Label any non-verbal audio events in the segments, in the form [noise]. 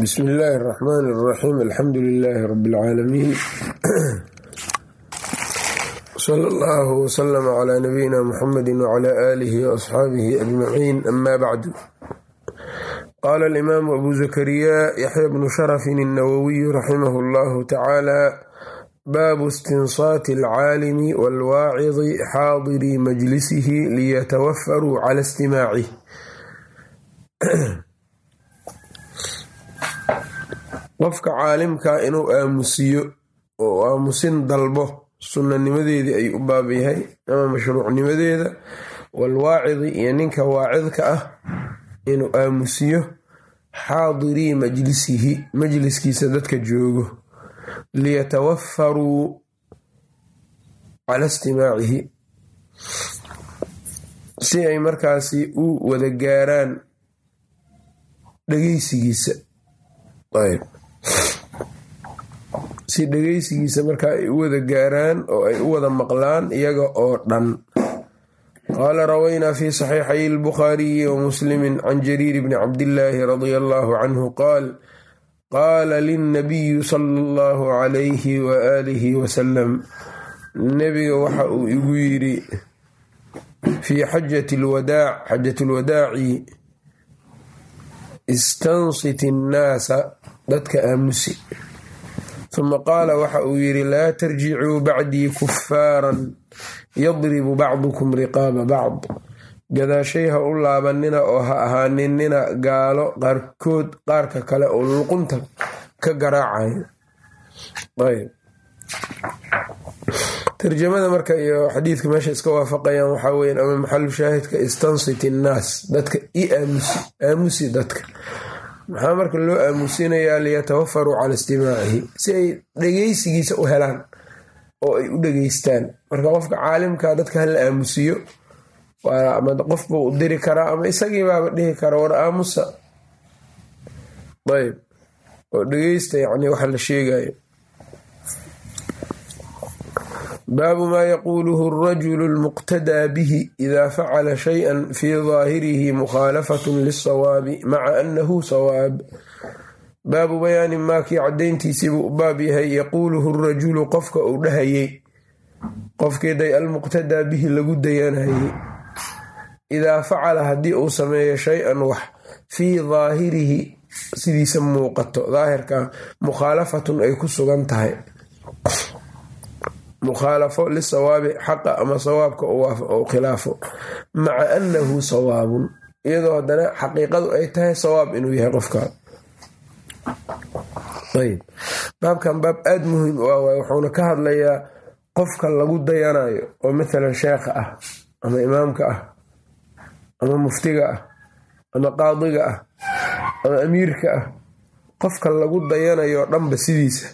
bsm illaahi اraxmaan اraxiim alxamdu lilaahi rabi اlcaalamiin [clears throat] sala allahu wslama cla nabiyina muxamedi wcla aalihi waasxaabihi ajmaciin ama bacdu qaala alimaamu abu zakariya yaxya bnu sharafin الnawowiyu raximah اllahu tacaala baabu istinsaati alcaalimi wاlwaacidi xaadiri majlisihi liyatawafaruu cala istimaacih [clears throat] qofka caalimka inuu aamusiyo oo aamusin dalbo sunnanimadeedii ay u baab yahay ama mashruucnimadeeda. Walwaacidi iyo ninka waacidka ah inuu aamusiyo xaadirii majlisihi majliskiisa dadka joogo. Liyatawafaruu cala istimaacihi. Si ay markaasi u wada gaaraan dhegeysigiisa si dhegeysigiisa marka ay u wada gaaraan oo ay u wada maqlaan iyaga oo dhan. Qaala rawaynaa fi saxiixay albukhaariyi wa muslimi can jariir bni cabdillaahi radia allahu canhu qaal qaala linnabiyu sala allahu calayhi waaalihi wasalam nebiga waxa uu igu yidhi fii xajati lwadaac xajati lwadaaci istansit innaasa dadka aamusi uma qaala waxa uu yidhi laa tarjicuu bacdii kuffaaran yadribu bacdukum riqaaba bacd gadaashay ha u laabanina oo ha ahaaninina gaalo qaarkood qaarka kale oo luqunta ka garaacayo tarjamada marka iyo xadiidka meesha iska waafaqayaan waxaa weyan ama maxalu shaahidka istansit innaas dadka i aamusi aamusi dadka maxaa marka loo aamusinayaa liyatawafaruu cala istimaacihi si ay dhegeysigiisa u helaan oo ay u dhegeystaan marka qofka caalimka dadka hala aamusiyo ama qof u diri karaa ama isagiibaaba dhihi kara war aamusa. Ayb oo dhegeysta yani waxa la sheegayo baabu maa yaquuluhu alrajulu almuqtadaa bihi ida facala shayئa fii daahirihi mukhaalafatun lilsawaabi maca annahu sawaab. Baabu bayaani maakii caddayntiisiibuu u baab yahay yaquuluhu rajulu qofka uu dhahayey qofkeeday almuqtadaa bihi lagu dayanayey idaa facala haddii uu sameeyo shay-an wax fii daahirihi sidiisa muuqato. Daahirka mukhaalafatun ay ku sugan mukhaalafo lisawaabi xaqa ama sawaabka uu khilaafo maca annahu sawaabun iyadoo haddana xaqiiqadu ay tahay sawaab inuu yahay qofka ayb baabkan baab aada muhiim u ah waay wuxuuna ka hadlayaa qofka lagu dayanayo oo mathalan sheekha ah ama imaamka ah ama muftiga ah ama qaadiga ah ama amiirka ah qofka lagu dayanayo dhanba sidiisa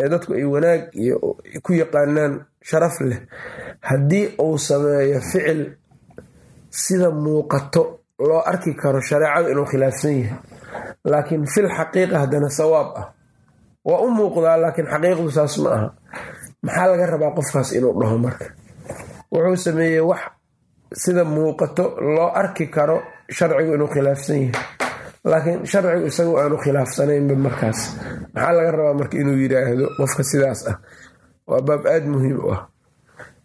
ee dadku ay wanaag iyo ku yaqaanaan sharaf leh. Haddii uu sameeyo ficil sida muuqato loo arki karo shareecada inuu khilaafsan yahay laakiin fil xaqiiqa haddana sawaab ah. Waa u muuqdaa laakiin xaqiiqdu saas ma aha. Maxaa laga rabaa qofkaas inuu dhaho marka? Wuxuu sameeyey wax sida muuqato loo arki karo sharcigu inuu khilaafsan yahay laakiin sharcigu isagu aanu khilaafsanaynba markaas. Maxaa laga rabaa marka inuu yidhaahdo qofka sidaas ah? Waa baab aada muhiim u ah.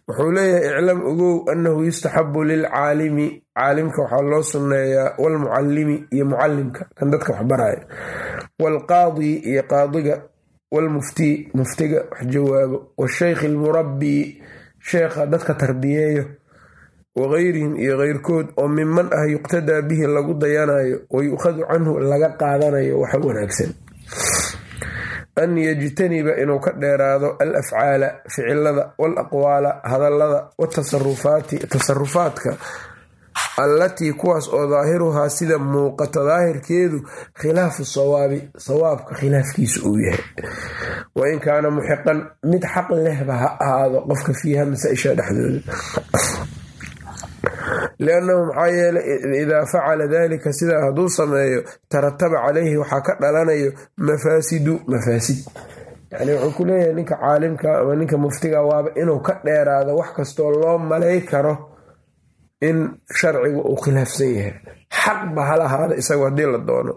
Wuxuu leeyahay iclam ogow annahu yustaxabu lilcaalimi. Caalimka waxaa loo sunneeyaa walmucallimi iyo mucallimka kan dadka waxbaraya waalqaadi iyo qaadiga waalmuftii muftiga wax jawaabo washeykhi almurabbii sheekha dadka tarbiyeeyo wagayrihim iyo keyrkood oo miman ah yuqtadaa bihi lagu dayanayo wa yu'khadu canhu laga qaadanayo waxa wanaagsan. An yajtaniba inuu ka dheeraado al afcaala ficilada wal aqwaala hadallada watasarufaati tasarufaadka allatii kuwaas oo daahiruhaa sida muuqato daahirkeedu khilaafu sawaabi sawaabka khilaafkiisa uu yahay. Wa in kaana muxiqan mid xaq lehba ha ahaado qofka fiiha masaa-isha dhexdooda liannahu maxaa yeelay idaa facala dalika sidaa hadduu sameeyo tarataba calayhi waxaa ka dhalanayo mafaasidu mafaasid yani wuxuu ku leeyahay ninka caalimka ama ninka muftiga waaba inuu ka dheeraado wax kastoo loo malay karo in sharcigu uu khilaafsan yahay xaqba hal ahaada isagu haddii la doono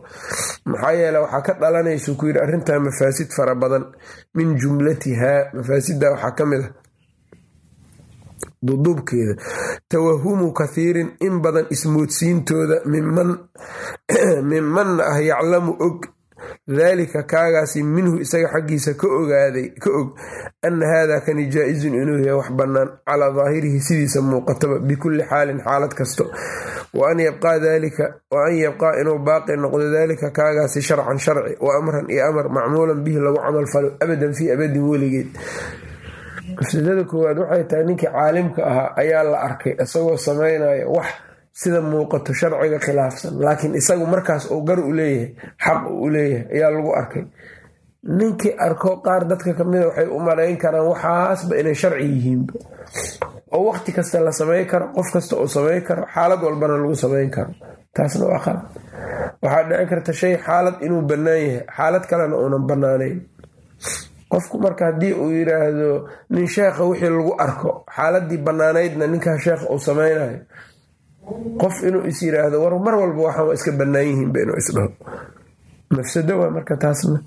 maxaa yeele waxaa ka dhalanaysu ku yidhi arrintaa mafaasid fara badan min jumlatihaa mafaasidda waxaa ka mid a duduubkeeda tawahumu kathiirin in badan ismoodsiintooda minmanna [clears throat] ah yaclamu og daalika kaagaasi minhu isaga xaggiisa ka og ana haada kani jaa-izun inuu yahay wax bannaan calaa daahirihi sidiisa muuqataba bikulli xaalin xaalad kasto. Wa an yabqaa inuu baaqi noqdo daalika kaagaasi sharcan sharci wa amran iyo amar macmuulan bihi lagu camal falo abadan fii abadin weligeed mafsadada koowaad waxay tahay ninkii caalimka ahaa ayaa la arkay isagoo sameynaya wax sida muuqato sharciga khilaafsan. Laakiin isagu markaas uu gar u leeyahay xaq u leeyahay ayaa lagu arkay. Ninkii arko qaar dadka kamida waxay u malayn karaan waxaasba inay sharci yihiinba oo waqti kasta la samayn karo qof kasta uu samayn karo xaalad walbana lagu samayn karo. Taasna waa qalad waxaa dhici karta shay xaalad inuu bannaan yahay xaalad kalena uunan bannaanayn qofku marka haddii uu yiraahdo nin sheekha wixii lagu arko xaaladii bannaanaydna ninkaa sheekha uu samaynayo qof inuu is yiraahdo war mar walba waxaan waa iska bannaan yihiinba inuu isdhaho. Mafsado waa marka taasna.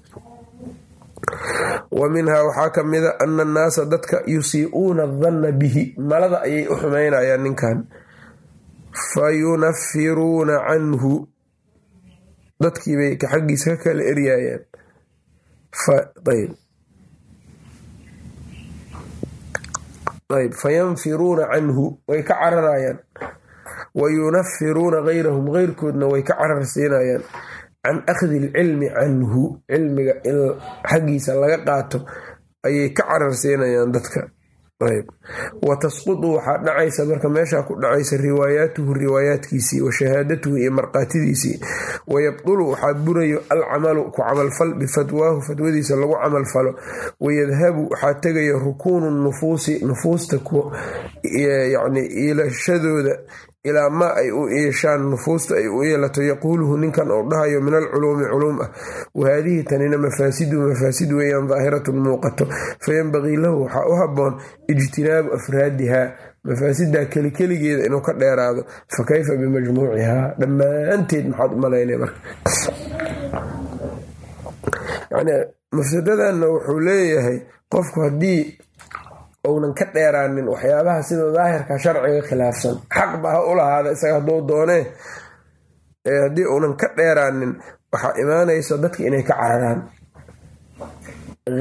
Wa minhaa waxaa ka mida ana annaasa dadka yusii'uuna adanna bihi malada ayay u xumaynayaan ninkan. Fa yunafiruuna canhu dadkiibay xaggiisa ka kala eryaayaan ayb fayanfiruuna canhu way ka cararayaan. Wa yunafiruuna gayrahum geyrkoodna way ka carar siinayaan. Can akhdi ilcilmi canhu cilmiga in xaggiisa laga qaato ayay ka carar siinayaan dadka wa tasqudu waxaa dhacaysa marka meeshaa ku dhacaysa riwaayaatuhu riwaayaatkiisii wa shahaadatuhu iyo markhaatidiisii wayabdulu waxaa burayo alcamalu ku camalfal bifatwaahu fatwadiisa lagu camalfalo wayadhabu waxaa tegaya rukuunu nufuusi nufuusta yani iilashadooda ilaa maa ay u yeeshaan nufuusta ay u yeelato yaquuluhu ninkan oo dhahayo min alculuumi culuum ah. Wahaadihi tanina mafaasidu mafaasid weeyaan daahiratun muuqato. Fayanbagii lahu waxaa u haboon ijtinaabu afraadihaa mafaasidaa kelikeligeeda inuu ka dheeraado. Fa kayfa bimajmuucihaa dhammaanteed maxaad u malaynay marka. Yani mafsadadanna wuxuu leeyahay qofku haddii uunan ka dheeraanin waxyaabaha sida daahirka sharciga khilaafsan. Xaqba ha u lahaada isaga hadduu doonee haddii uunan ka dheeraanin waxaa imaanaysa dadka inay ka cararaan.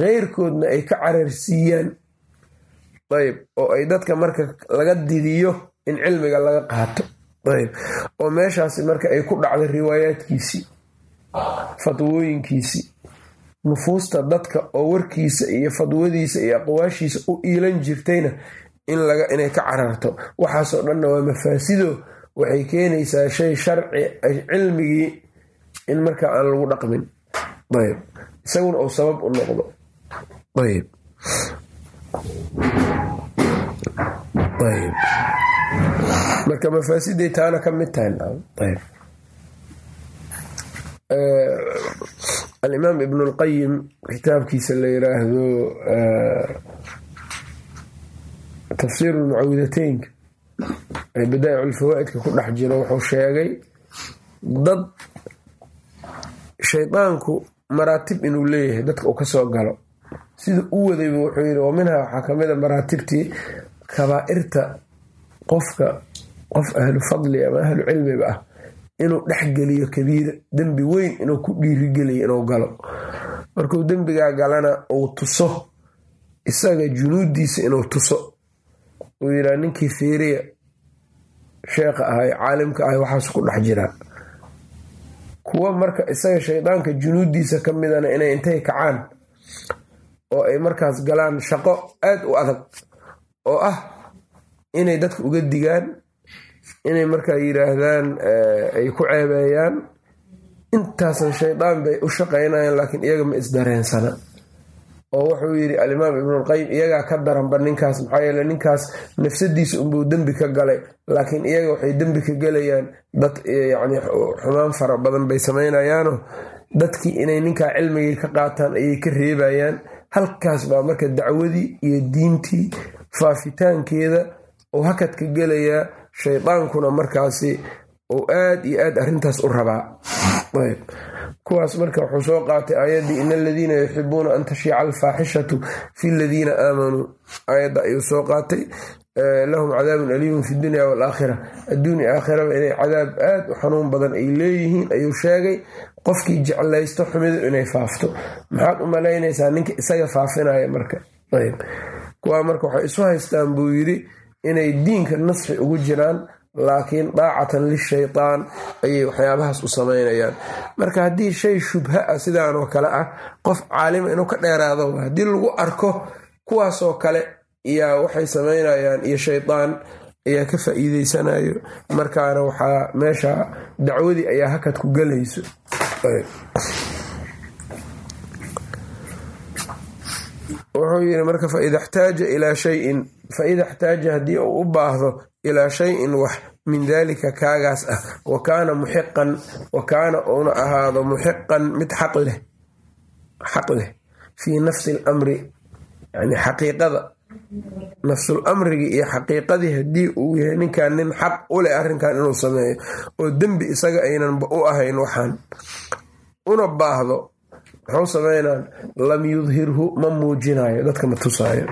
Keyrkoodna ay ka cararsiiyaan ayb oo ay dadka marka laga didiyo in cilmiga laga qaato. Ayb oo meeshaasi marka ay ku dhacdo riwaayaadkiisii fatwooyinkiisii nufuusta dadka oo warkiisa iyo fadwadiisa iyo aqwaashiisa u iilan jirtayna inay ka cararto. Waxaasoo dhanna waa mafaasido. Waxay keenaysaa shay sharci cilmigii in markaa aan lagu dhaqmin. Ayb. Isaguna uu sabab u noqdo. Ayb. Marka mafaasiday taana ka mid tahay alimaam ibn lqayim kitaabkiisa la yiraahdo tafsiir lmucawidateynka ee badaa'ic ulfawaa'idka ku dhex jiro wuxuu sheegay dad shaydaanku maraatib inuu leeyahay dadka uu ka soo galo. Sida u wadayba wuxuu yidhi wa minhaa waxaa ka mid a maraatibtii kabaa'irta qofka qof ahlu fadli ama ahlu cilmiba ah inuu dhexgeliyo kabiira dembi weyn inuu ku dhiirigeliyo inuu galo. Markuu dembigaa galana uu tuso isaga junuudiisa inuu tuso. Uu yidhaa ninkii fiiriya sheekha ahay caalimka ahay waxaas ku dhex jiraa kuwa marka isaga shaydaanka junuudiisa ka midana inay intay kacaan oo ay markaas galaan shaqo aad u adag oo ah inay dadka uga digaan inay markaa yiraahdaan ay ku ceebeeyaan intaasan shaydaan bay u shaqaynayaan laakiin iyaga ma isdareensana. Oo wuxuu yidhi alimaam ibnulqayim iyagaa ka daranba ninkaas maxaa yeele ninkaas nafsadiisa unbuu dembi ka galay. Laakiin iyaga waxay dembi ka gelayaan dad yani xumaan fara badan bay samaynayaano. Dadkii inay ninkaa cilmigii ka qaataan ayay ka reebayaan. Halkaas baa marka dacwadii iyo diintii faafitaankeeda oo hakadka gelayaa shaydaankuna markaasi uu aad iyo aad arrintaas u rabaa. Kuwaas marka wuxuu soo qaatay aayaddii in aladiina yuxibuuna an tashiica alfaaxishatu fi ladiina aamanuu aayadda ayuu soo qaatay. Lahum cadaabun aliimun fi dunya waalaakhira adduunya aakhiraba inay cadaab aad u xanuun badan ay leeyihiin ayuu sheegay qofkii jeclaysto xumidu inay faafto. Maxaad u malaynaysaa ninka isaga faafinaya marka? Kuwaa marka waxay isu haystaan buu yidhi inay diinka nasxi ugu jiraan laakiin daacatan lishaytaan ayay waxyaabahaas u samaynayaan. Marka haddii shay shubha ah sidaanoo kale ah qof caalima inuu ka dheeraado haddii lagu arko kuwaasoo kale iyaa waxay samaynayaan iyo shaydaan ayaa ka faa'iideysanayo markaana waxaa meesha dacwadii ayaa hakad ku gelayso wuxuu yiri marka faida xtaaja ilaa shayin faida xtaaja haddii uu u baahdo ilaa shayin wax min daalika kaagaas ah wa kaana muxiqan wa kaana uuna ahaado muxiqan mid xaq leh fii nafsi alamri yani xaqiiqada nafsul amrigii iyo xaqiiqadii haddii uu yahay ninkan nin xaq u leh arrinkan inuu sameeyo oo dembi isaga aynanba u ahayn waxaan una baahdo muxuu sameynaan lam yudhirhu ma muujinayo dadka ma tusaayo.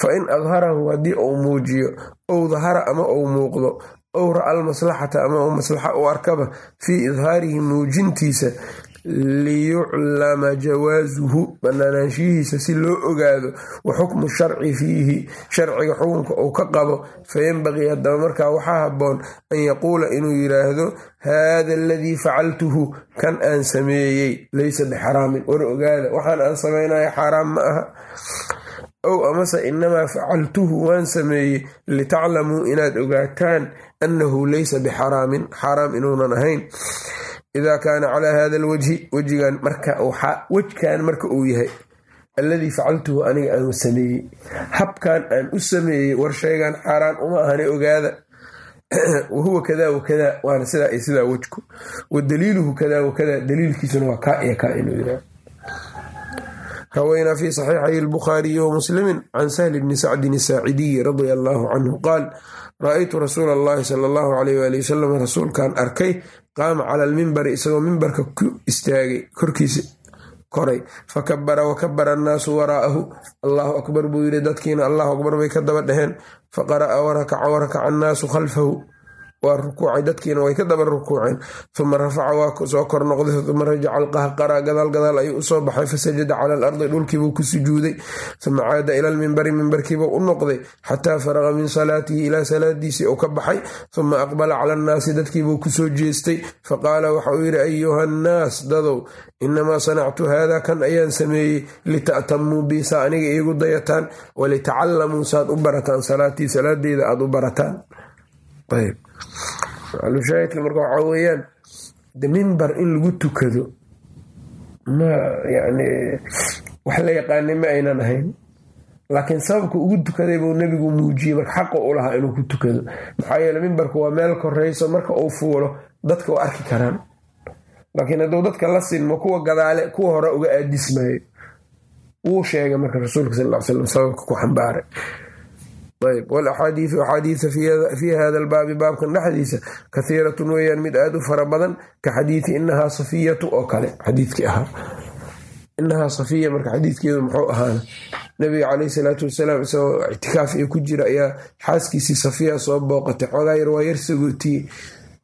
Fa in adharahu haddii uu muujiyo ow dahara ama uu muuqdo ow ra'a almaslaxata ama uu maslaxa u arkaba fii idhaarihi muujintiisa liyuclama jawaasuhu banaanaanshihiisa si loo ogaado wa xukmu sharci fiihi sharciga xukunka uu ka qabo fayenbaqii haddaba markaa waxaa habboon an yaquula inuu yidhaahdo haada aladii facaltuhu kan aan sameeyey laysa bixaraamin. War ogaada waxaan aan samaynaya xaaraam ma aha. Ow amase inamaa facaltuhu waan sameeyey litaclamuu inaad ogaataan annahu laysa bixaraamin xaaraam inuunan ahayn idaa kaana calaa hada alwajhi wejigan marka wejkan marka uu yahay alladii facaltuhu aniga aan sameeyey habkan aan u sameeyey war sheegan xaaraan uma ahane ogaada wahuwa kada wakada waana sidaa iyo sidaa wejku wa daliiluhu kada wakada daliilkiisuna waa kaa iyo kaa inuu yidhaah rawaynaa fi saxiixay albukhaariyi wa muslimin can sahli bni sacdin asaacidiyi radia allaahu canhu qaal ra'aytu rasuula allahi sala allahu alayh waali wasalam rasuulkan arkay qaama cala almimbari isagoo mimbarka ku istaagay korkiisa koray. Fakabara wakabara annaasu waraa'ahu allahu akbar buu yidhi dadkiina allahu akbar bay ka daba dheheen faqara'a warakaca warakaca annaasu khalfahu waa rukuucay dadkiina way ka daba rukuuceen. Uma rafaca waa soo kor noqday. Uma rajaca alqahqara gadaal gadaal ayuu u soo baxay. Fasajada cala alardi dhulkiibuu ku sujuuday. Uma caada ila almimbari mimbarkiibuu u noqday. Xataa faraqa min salaatihi ilaa salaadiisii uu ka baxay. Uma aqbala cala annaasi dadkiibuu ku soo jeestay. Faqaala waxa uu yidhi ayuha nnaas dadow inamaa sanactu haada kan ayaan sameeyey lita'tamuu bi saa aniga iigu dayataan walitacallamuu saad u barataan salaatii salaadeyda aad u barataan macalushaahidka marka waxaa weeyaan de mimbar in lagu tukado ma yani wax la yaqaanay ma aynan ahayn. Laakiin sababka ugu tukaday buu nebigu muujiyey marka xaqa u lahaa inuu ku tukado. Maxaa yeele mimbarku waa meel korayso marka uu fuulo dadka waa arki karaan. Laakiin hadduu dadka la sinmo kuwa gadaale kuwa hore uga aadismaayo wuu sheegay marka rasuulka sal l slam sababka ku xambaaray ayb walaxaadiiu axaadiisa fii hada albaabi baabkan dhexdiisa kahiiratun weeyaan mid aad u fara badan ka xadiidi inahaa safiyatu oo kale xadiidkii ahaa. Inahaa safiya marka xadiidkeedu muxuu ahaana nabiga caleyhi salaatu wasalaam isagoo ictikaaf iyo ku jira ayaa xaaskiisii safiya soo booqatay. Xoogaa yar waa yar sagootiye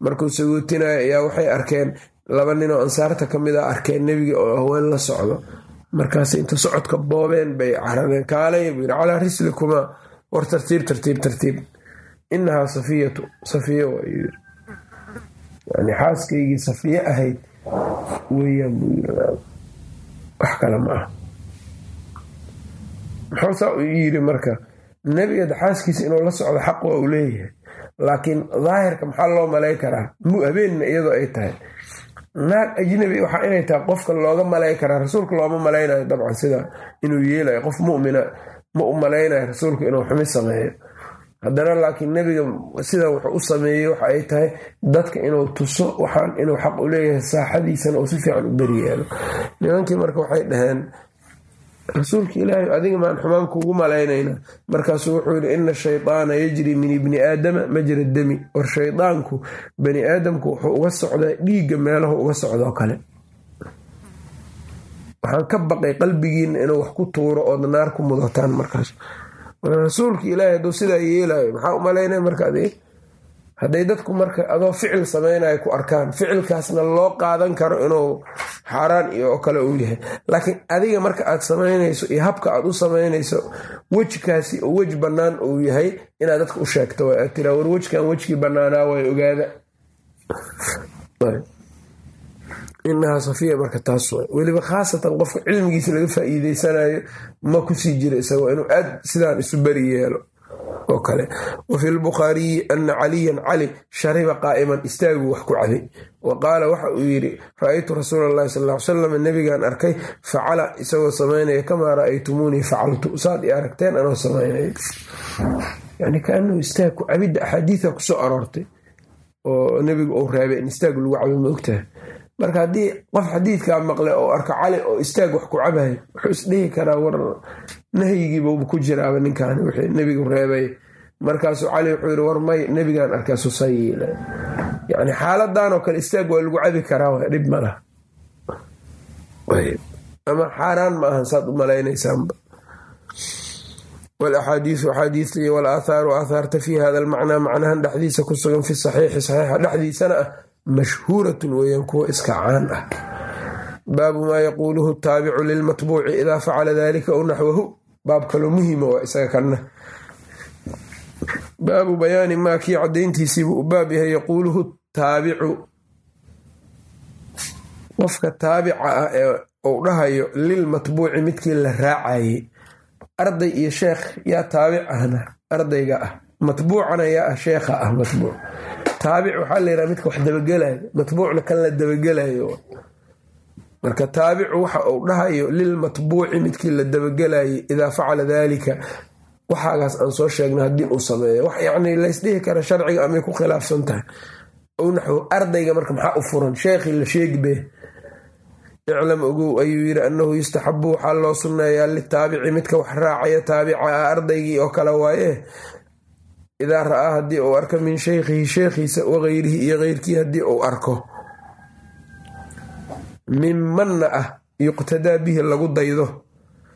markuu sagootinaya ayaa waxay arkeen laba ninoo ansaarta ka mid a arkeen nebiga oo haween la socdo. Markaas inta socodka boobeen bay carareen kaalay buu yiri calaa rislikumaa war tartiib tartiib tartiib. Inahaa safiyatu safiya yani xaaskaygii safiye ahayd weeyaan buu yiri wax kale ma ah muxuu saa u yiri marka nebiga xaaskiisa inuu la socdo xaq waa uu leeyahay. Laakiin daahirka maxaa loo malay karaa? Mu habeenna iyadoo ay tahay. Naag ajnabi waxaa inay tahay qofka looga malay karaa rasuulka looma malaynayo dabcan sida inuu yeelayo qof mumina ma u malaynayo rasuulku inuu xumi sameeyo. Haddana laakiin nebiga sidan wuxuu u sameeyey waxa ay tahay dadka inuu tuso waxaan inuu xaq u leeyahay saaxadiisana uu si fiican u beriyeelo. Nimankii marka waxay dhaheen rasuulka ilaahay adiga maan xumaan kuugu malaynaynaa markaasuu wuxuu yidhi ina shaydaana yajri min ibni aadama majra dami. War shaydaanku bani aadamku wuxuu uga socdaa dhiigga meelahu uga socdoo kale waxaan ka baqay qalbigiina inuu wax ku tuuro ood naar ku mudataan markaas. Rasuulka ilaahay hadduu sidaa yeelayo maxaa u malaynaya marka adig hadday dadku marka adoo ficil samaynayo ku arkaan ficilkaasna loo qaadan karo inuu xaaraan iyo oo kale uu yahay. Laakiin adiga marka aad samaynayso iyo habka aad u samaynayso wejkaasi oo wej bannaan uu yahay inaad dadka u sheegto. Aad tiraa war wejkan wejkii bannaanaa way ogaada inahaa safiya marka taas weliba khaasatan qofka cilmigiisa laga faa'iideysanayo ma ku sii jira isagoo inuu aad sidaan isu beri yeelo. Oo kale. Wa fi lbukhaariyi ana caliyan cali shariba qaa'iman istaaguu wax ku cabay wa qaala waxa uu yidhi ra'aytu rasuula allahi sal ly salam nebigaan arkay facala isagoo samaynaya kamaa ra'aytumuunii facaltu. Saad i aragteen anoo samaynaya yani kaanuu istaag ku cabidda axaadiida ku soo aroortay oo nebigu uu reebay in istaag lagu cabo ma ogtahay marka haddii qof xadiidkaa maqle oo arka cali oo istaag wax ku cabayo wuxuu isdhihi karaa war nahyigiiba ku jiraaba ninkan wixii nebigu reebay. Markaasuu cali wuxuu yidhi war may nebigaan arkaasu sayiila yani xaaladanoo kale istaag waa lagu cabi karaa w dhib ma laha. Ama xaaraan ma ahan saad u malaynaysaanba. Walaxaadiisu axaadiista iyo walaaathaaru aathaarta fii hada almacnaa macnahan dhexdiisa ku sugan fi saxiixi saxiixa dhexdiisana ah mashhuuratun weeyaan kuwa iska caan ah baabu maa yaquuluhu taabicu lilmatbuuci idaa facala dalika ow naxwahu baab kaloo muhima waa isaga kanna baabu bayaani maa kii caddayntiisiibuu u baab yahay yaquuluhu taabicu qofka taabica ah ee uu dhahayo lilmatbuuci midkii la raacayay arday iyo sheekh yaa taabic ahna ardayga ah matbuucana yaa ah sheekha ah matbuuc taabic waxaa la yidhaha midka wax dabagelayo matbuucna kan la dabagelayo. Marka taabicu waxa uu dhahayo lilmatbuuci midkii la dabagelayay idaa facala daalika. Waxaagaas aan soo sheegna haddii uu sameeyo. Wax yacni laysdhihi kara sharciga amay ku khilaafsan tahay. Ow naxwo ardayga marka maxaa u furan? Sheekhii la sheegbe iclam ogow ayuu yidhi annahu yustaxabu waxaa loo sunneeyaa litaabici midka wax raacaya taabica ah ardaygii oo kale waaye idaa ra'aa haddii uu arko min sheykhihi sheekhiisa wagayrihi iyo keyrkii haddii uu arko. Mimanna ah yuqtadaa bihi lagu daydo.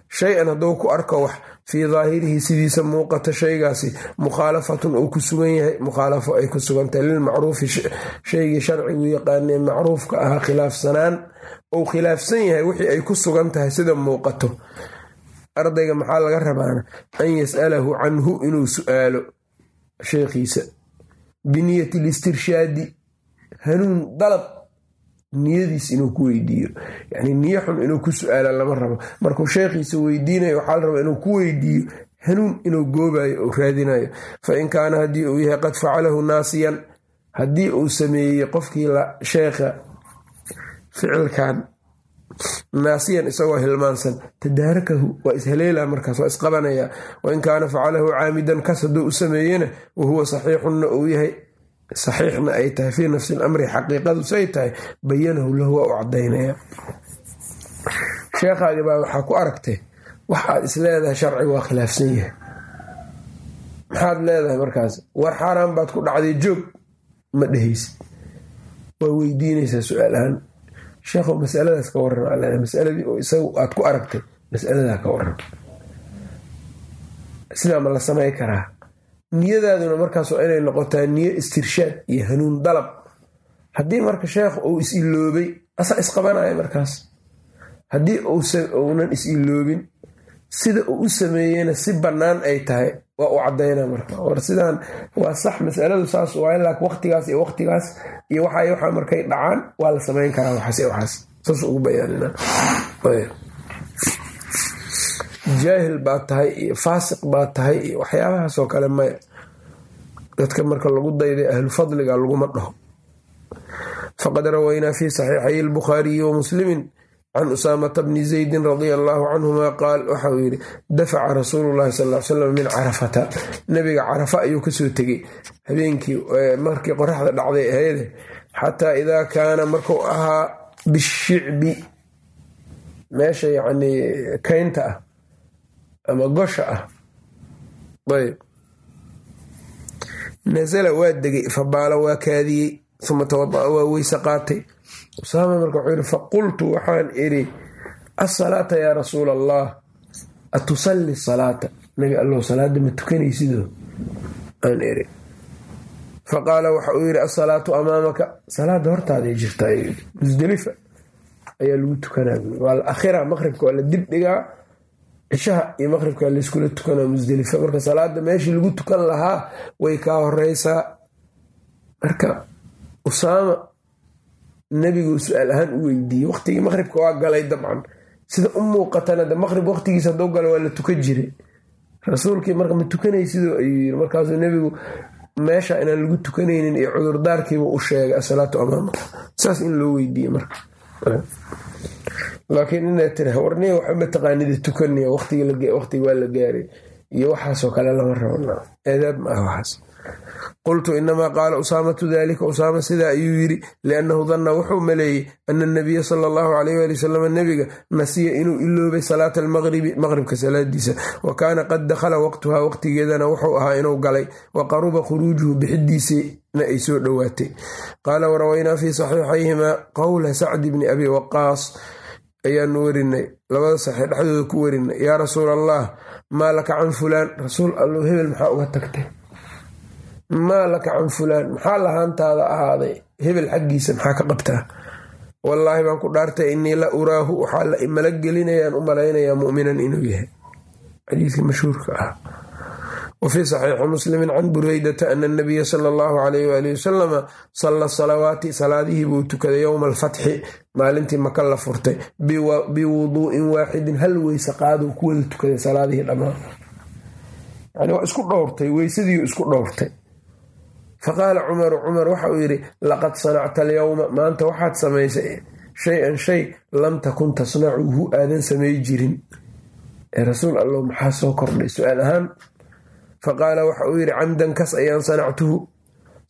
Shay-an hadduu ku arko wax fii daahirihi sidiisa muuqata shaygaasi mukhaalafatun uu ku sugan yahay mukhaalafo ay ku sugantahay lilmacruufi shaygii sharcigu yaqaanee macruufka ahaa khilaafsanaan. Uu khilaafsan yahay wixii ay ku sugan tahay sida muuqato. Ardayga maxaa laga rabaana an yas'alahu canhu inuu su'aalo sheekhiisa. Biniyati listirshaadi hanuun dalab niyadiis inuu ku weydiiyo. Yani niyo xun inuu ku su'aala lama rabo. Markuu sheekhiisa weydiinayo waxaa la rabaa inuu ku weydiiyo hanuun inuu goobayo oo raadinayo fa in kaana haddii uu yahay qad facalahu naasiyan haddii uu sameeyey qofkii sheekha ficilkan naasiyan isagoo hilmaansan. Tadaarakahu waa ishaleela markaas waa isqabanaya. Wain kaana facalahu caamidan kas hadduu u sameeyena wahuwa saxiixunna uu yahay. Saxiixna ay tahay fii nafsi lamri xaqiiqadu say tahay. Bayanahu lahu waa u cadaynaya sheekhaagi baa waxaa ku aragtay wax aad is leedahay sharciga waa khilaafsan yahay. Maxaad leedahay markaas war xaaraan baad ku dhacday joog ma dhehaysid waa weydiinaysaa su'aal ahaan sheekhow masaladaas ka waran masaladii isagu aad ku aragtay masaladaa ka waran sidaa ma la samay karaa? Niyadaaduna markaas waa inay noqotaa niyo istirshaad iyo hanuun dalab. Haddii marka sheekh uu is iloobay asaa isqabanaya markaas. Haddii uunan is iloobin sida uu u sameeyeyna si bannaan ay tahay waa u cadayna marka. War sidaan waa sax masaladu saas waa ilaa waqtigaas iyo waqtigaas iyo waxa waxaa markay dhacaan waa la samayn karaa waxaas waxaas. Saas ugu bayaanina. Jaahil baad tahay iyo faasiq baad tahay iyo waxyaabahaasoo kale maya dadka marka lagu dayday ahlu fadliga laguma dhaho. Faqad rawaynaa fi saxiixay lbukhaariyi wa muslimin can usaamata bni zaydin radia allaahu canhuma qaal waxa uu yidhi dafaca rasuulu llahi sal slam min carafata nebiga carafa ayuu ka soo tegey habeenkii markii qoraxda dhacday ahayde xataa idaa kaana marku ahaa bishicbi meesha yacni kaynta ah ama gosha ah ayb nasala waa degay fabaala waa kaadiyey uma tawada'a waa weyse qaatay usaama marka wuxuu yidhi faqultu waxaan idhi asalaata yaa rasuula allah atusalli salaata. Nabi allow salaada ma tukanaysidoo? Aan idhi faqaala waxa uu yidhi asalaatu amaamaka. Salaada hortaaday jirtaa musdelifa ayaa lagu tukanaa. Waa la akhira maqribka waa la dib dhigaa cishaha iyo maqribka layskula tukanaa musdelifa marka salaada meeshii lagu tukan lahaa way kaa horeysaa. Marka usaama nebigu su'aal ahaan u weydiiyey waqtigii maqribka waa galay dabcan. Sida u muuqatana de maqrib waqtigiisa haduu gala waa la tukan jiray. Rasuulkii marka ma tukanaysidoo ayuu yiri markaasuu nebigu meesha inaan lagu tukanaynin iyo cudurdaarkiiba u sheegay asalaatu amaamaka saas in loo weydiiye marka. Laakiin inaad tira warniya waxa mataqaanida tukaniya waqtiga waa la gaaray iyo waxaasoo kale lama rabo eedaab ma ah waxaas qultu inamaa qaala usaamatu dalika usaama sidaa ayuu yiri liannahu danna wuxuu maleeyey ana anabiya sala allahu alayh wali wasalam nebiga nasiya inuu iloobay salaata almaqribi maqribka salaadiisa. Wa kaana qad dakhala waqtuhaa waqtigeedana wuxuu ahaa inuu galay. Wa qaruba khuruujuhu bixidiisina ay soo dhowaatay. Qaala warawaynaa fii saxiixayhimaa qowla sacdi bni abi waqaas. Ayaanu werinay labada saxiix dhexdooda ku werinay yaa rasuul allah maa laka can fulaan? Rasuul allow hebel maxaa uga tagtay maa laka can fulaan? Maxaa lahaantaada ahaaday? Hebel xaggiisa maxaa ka qabtaa? Wallaahi baan ku dhaartay innii la uraahu waxaa la imala gelinayaan u malaynayaa mu'minan inuu yahay. Xadiiska mashhuurka ah. Wa fii saxiixi can bureydata ana anabiya sala allahu alayh waali wasalama salla salawaati salaadihii buu tukaday yowma alfatxi maalintii maka la furtay. Biwuduu'in waaxidin hal weyse qaaduu ku wada tukaday salaadihii dhammaan. Yani waa isku dhowrtay weysadiiu isku dhowrtay faqaala cumaru cumar waxa uu yidhi laqad sanacta alyowma maanta waxaad samaysay shay-an shay lam takun tasnacuhu aadan samay jirin rasuul allow maxaa soo kordhay su'aal ahaan faqaala waxa uu yidhi camdan kas ayaan sanactuhu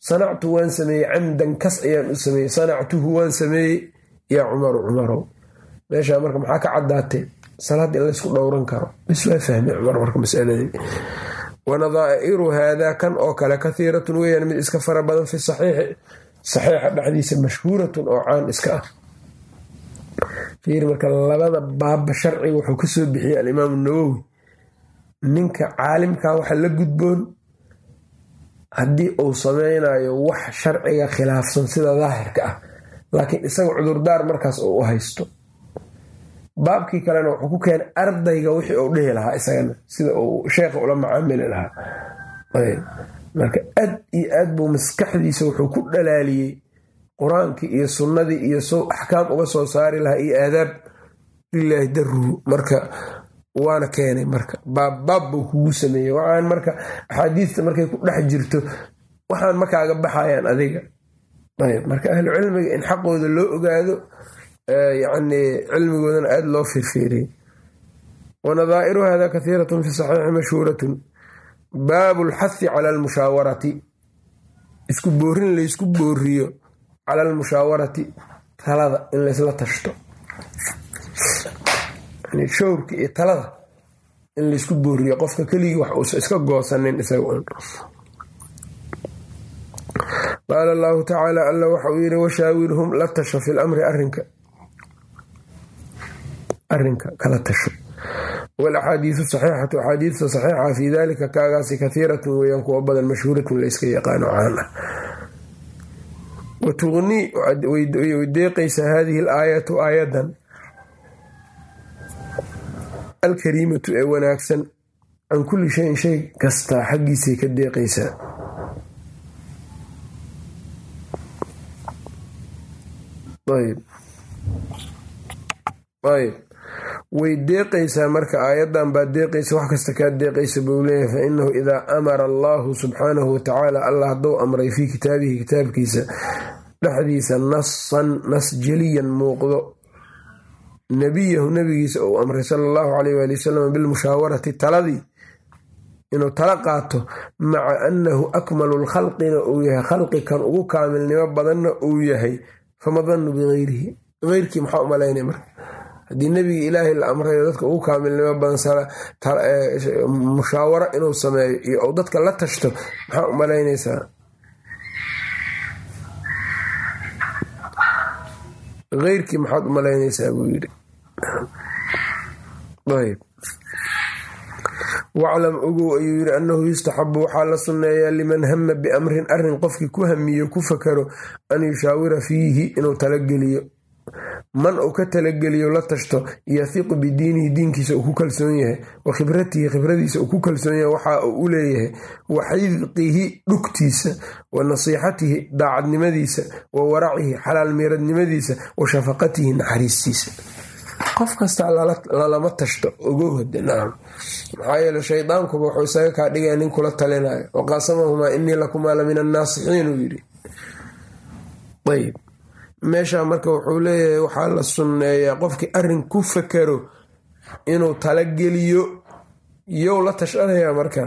sanactu waan sameeyey camdan kas ayaan u sameeyey sanactuhu waan sameeyey yaa cumaru cumarow meeshaa marka maxaa ka caddaatay salaad in laysku dhowran karo bis waa fahmay cumar marka masaladii wanadaa'iru haadaa kan oo kale kathiiratun weyaan mid iska fara badan fi saxiixi. Saxiixa dhexdiisa mashhuuratun oo caan iska ah. Fiir marka labada baabba sharciga wuxuu ka soo bixiyey alimaamu nawowi ninka caalimka waxa la gudboon. Haddii uu sameynayo wax sharciga khilaafsan sida daahirka ah. Laakiin isaga cudurdaar markaas uu haysto baabkii kalena wuxuu ku keenay ardayga wixii uu dhihi lahaa isagana sida uu sheekha ula macaamili lahaa. Marka aad iyo aad buu maskaxdiisa wuxuu ku dhalaaliyey qur'aankii iyo sunnadii iyo axkaam uga soo saari lahaa iyo aadaab lilaahi daruhu marka waana keenay marka baabbaab buu kugu sameeyey. Waxaan marka axaadiista markay ku dhex jirto waxaan markaaga baxayaan adiga. Marka ahlu cilmiga in xaqooda loo ogaado yani cilmigoodana aada loo firfeeriyey wanadaa'iru hada kathiiratun fi saxiixi mashhuuratun. Baabu lxathi cala almushaawarati isku boorin laysku booriyo cala almushaawarati talada in laysla tashto. Showrka iyo talada in laysku booriyo qofka keligii wax uusa iska goosanin isaga qaala allahu tacaala alla waxa uu yidhi washaawirhum la tasho fi lamri arinka kala tasho. Walaxaadiisu saxiixatu axaadiista saxiixa fii dalika kaagaasi kathiiratun weeyaan kuwa badan mashhuuratun layska yaqaano caan ah. Wa tuqnii way deeqaysaa haadihi alaayatu aayadan. Alkariimatu ee wanaagsan can kulli shayin shay kastaa xaggiisay ka deeqaysaa. Ayb way deeqaysaa marka aayadan baa deeqaysa wax kasta kaa deeqaysa buu leeyahay fa inahu idaa amara allahu subxaanahu watacaala allah hadduu amray fii kitaabihi kitaabkiisa dhexdiisa nasan nas jeliyan muuqdo. Nebiyahu nebigiisa uu amray sala allahu caleyh waali wasalam bilmushaawarati taladii inuu tala qaato maca annahu akmalu lkhalqina uu yahay khalqi kan ugu kaamilnimo badanna uu yahay fama dannu bigayrihi eyrkii maxaa umalaynay marka haddii nebiga ilaahay la amrayo dadka ugu kaamilnimo badan mushaawaro inuu sameeyo iyo ou dadka la tashto maxaa u malaynaysaa? Eyrkii maxaad u malaynaysaa buu yidhi. Waclam ogow ayuu yidhi annahu yustaxabu waxaa la sunneeyaa liman hama biamrin arrin qofkii ku hamiyo ku fakaro an yushaawira fiihi inuu talageliyo man uu ka talageliyo la tashto yahiqu bidiinihi diinkiisa uu ku kalsoon yahay wa khibratihi khibradiisa uu ku kalsoon yahay waxa uu u leeyahay wa xidqihi dhugtiisa wa nasiixatihi daacadnimadiisa wa waracihi xalaal miiradnimadiisa wa shafaqatihi naxariistiisa. Qof kasta lalama tashto ogow hade nacam maxaa yeele shaydaankuba wuxuu isaga kaa dhigaya nin kula talinayo waqaasamahumaa inii lakumaa la min annaasixiin uu yidhi meesha marka wuxuu leeyahay waxaa la sunneeyaa qofkii arrin ku fakaro inuu talageliyo yow la tashanaya marka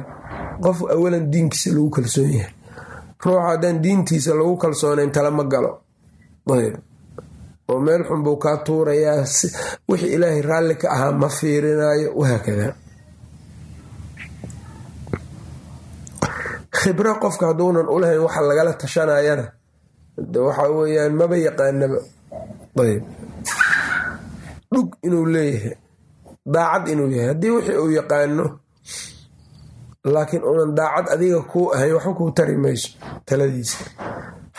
qof awalan diinkiisa lagu kalsoon yahay ruuxa haddaan diintiisa lagu kalsoonayn tala ma galo. Ayb. Oo meel xun buu kaa tuurayaa wixii ilaahay raalli ka ahaa ma fiirinayo wahaakada khibro qofka hadduunan ulahayn waxa lagala tashanayana waxa weyaan maba yaqaanaba ayb dhug inuu leeyahay. Daacad inuu yahay haddii wixii uu yaqaano laakiin uunan daacad adiga kuu ahayn waxba kuu tari mayso taladiisa.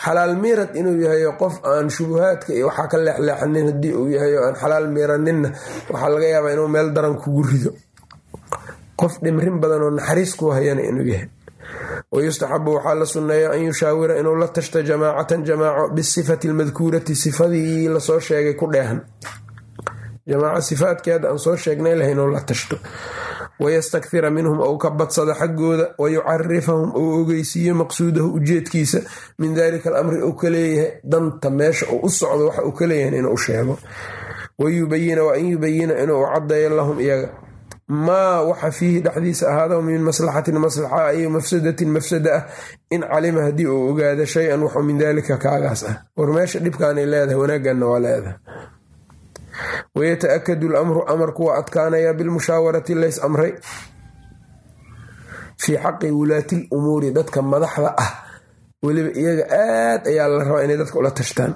Xalaal miirad inuu yahayo qof aan shubuhaadka iyo waxaa ka leexleexanin haddii uu yahay aan xalaal miiraninna waxaa laga yaabaa inuu meel daran kugu rido. Qof dhimrin badan oo naxariis ku hayana inuu yahay wayustaxabu waxaa la sunneeya an yushaawira inuu la tashto jamaacatan jamaaco bisifati almadkuurati sifadii la soo sheegay ku dheehan. Jamaaco sifaadkeeda aan soo sheegnay laha inuu la tashto. Wayastakthira minhum ou ka badsado xaggooda wayucarifahum ou ogeysiiyo maqsuudahu ujeedkiisa min dalika alamri uu ka leeyahay danta meesha uu u socdo waxa uu ka leeyahay inuu sheego. Wayubayina wa an yubayina inuu caddeeyo lahum iyaga maa waxa fiihi dhexdiisa ahaada min maslaxatin maslaxa iyo mafsadatin mafsada ah in calima haddii uu ogaado shay-an waxuu min daalika kaagaas ah. War meesha dhibkaanay leedahay wanaagganna waa leedahay. Wayata-akadu lamru amarku waa adkaanayaa bilmushaawarati lays amray fii xaqi wulaati l umuuri dadka madaxda ah. Weliba iyaga aad ayaa la rabaa inay dadka ula tashtaan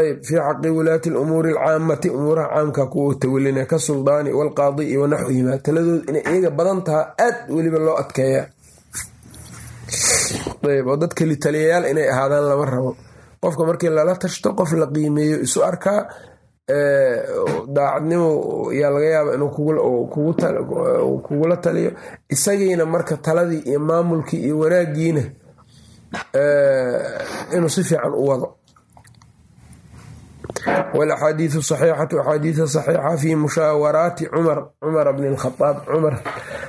ayb fii xaqi wulaati lumuuri alcaamati umuuraha caamka kuwa tawelina ka suldaani walqaadi iyo wanaxwihima taladooda inay iyaga badan taha aad weliba loo adkeeya. Ayb oo dad keli taliyayaal inay ahaadaan lama rabo. Qofka markii lala tashto qof la qiimeeyo isu arkaa daacadnimo yaa laga yaaba inuu kugula taliyo. Isagiina marka taladii iyo maamulkii iyo wanaagiina inuu si fiican u wado walaxaadiidu saxiixatu axaadiida saxiixa fii mushaawaraati cumar cumara bni lkhadaab cumar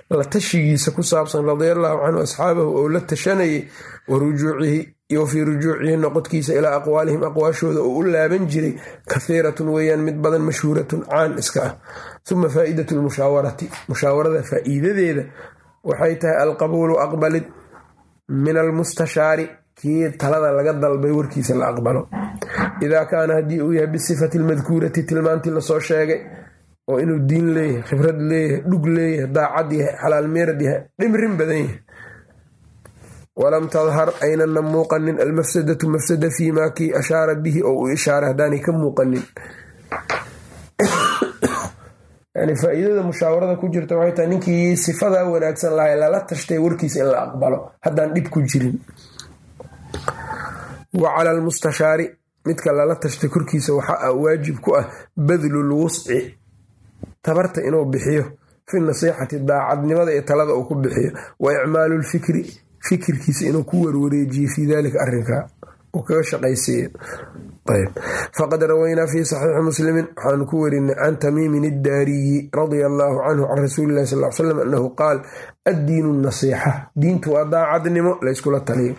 la tashigiisa ku saabsan radiallahu canhu asxaabahu ou la tashanayay wa fii rujuucihi noqodkiisa ilaa aqwaalihim aqwaashooda oo u laaban jiray kahiiratun weeyaan mid badan mashhuuratun caan iska ah uma faa'iidatu lmushaawarati mushaawarada faa'iidadeeda waxay tahay alqabuulu aqbalid min almustashaari kii talada laga dalbay warkiisa la aqbalo. Idaa kaana haddii uu yahay bisifati almadkuurati tilmaantii la soo sheegay oo inuu diin leeyahay khibrad leeyahay dhug leeyahay daacad yahay xalaal meerad yahay dhimrin badan yahay. Walam tadhar aynana muuqanin almafsadatu mafsada fii maa kii ashaara bihi oo uu ishaaray haddaanay ka muuqanin. Yani faa-iidada ku jirta waxay tahay ninkii sifadaa wanaagsan lahay lala tashtay warkiisa in la aqbalo haddaan dhib ku jirin wa cala almustashaari midka lala tashtay korkiisa waxaa waajib ku ah badlul wusci. Tabarta inuu bixiyo fi nasiixati daacadnimada iyo talada uu ku bixiyo. Wa icmaalu lfikri fikirkiisa inuu ku warwareejiyo fii dalika arrinkaa. Uu kaga shaqaysiiyo faqad rawaynaa fi saxiixi muslimin waxaanu ku werinay can tamiimin iddaariyi radia allaahu canhu can rasuuli lahi sal slam annahu qaal addiinu nasiixa diintu waa daacadnimo layskula taliyo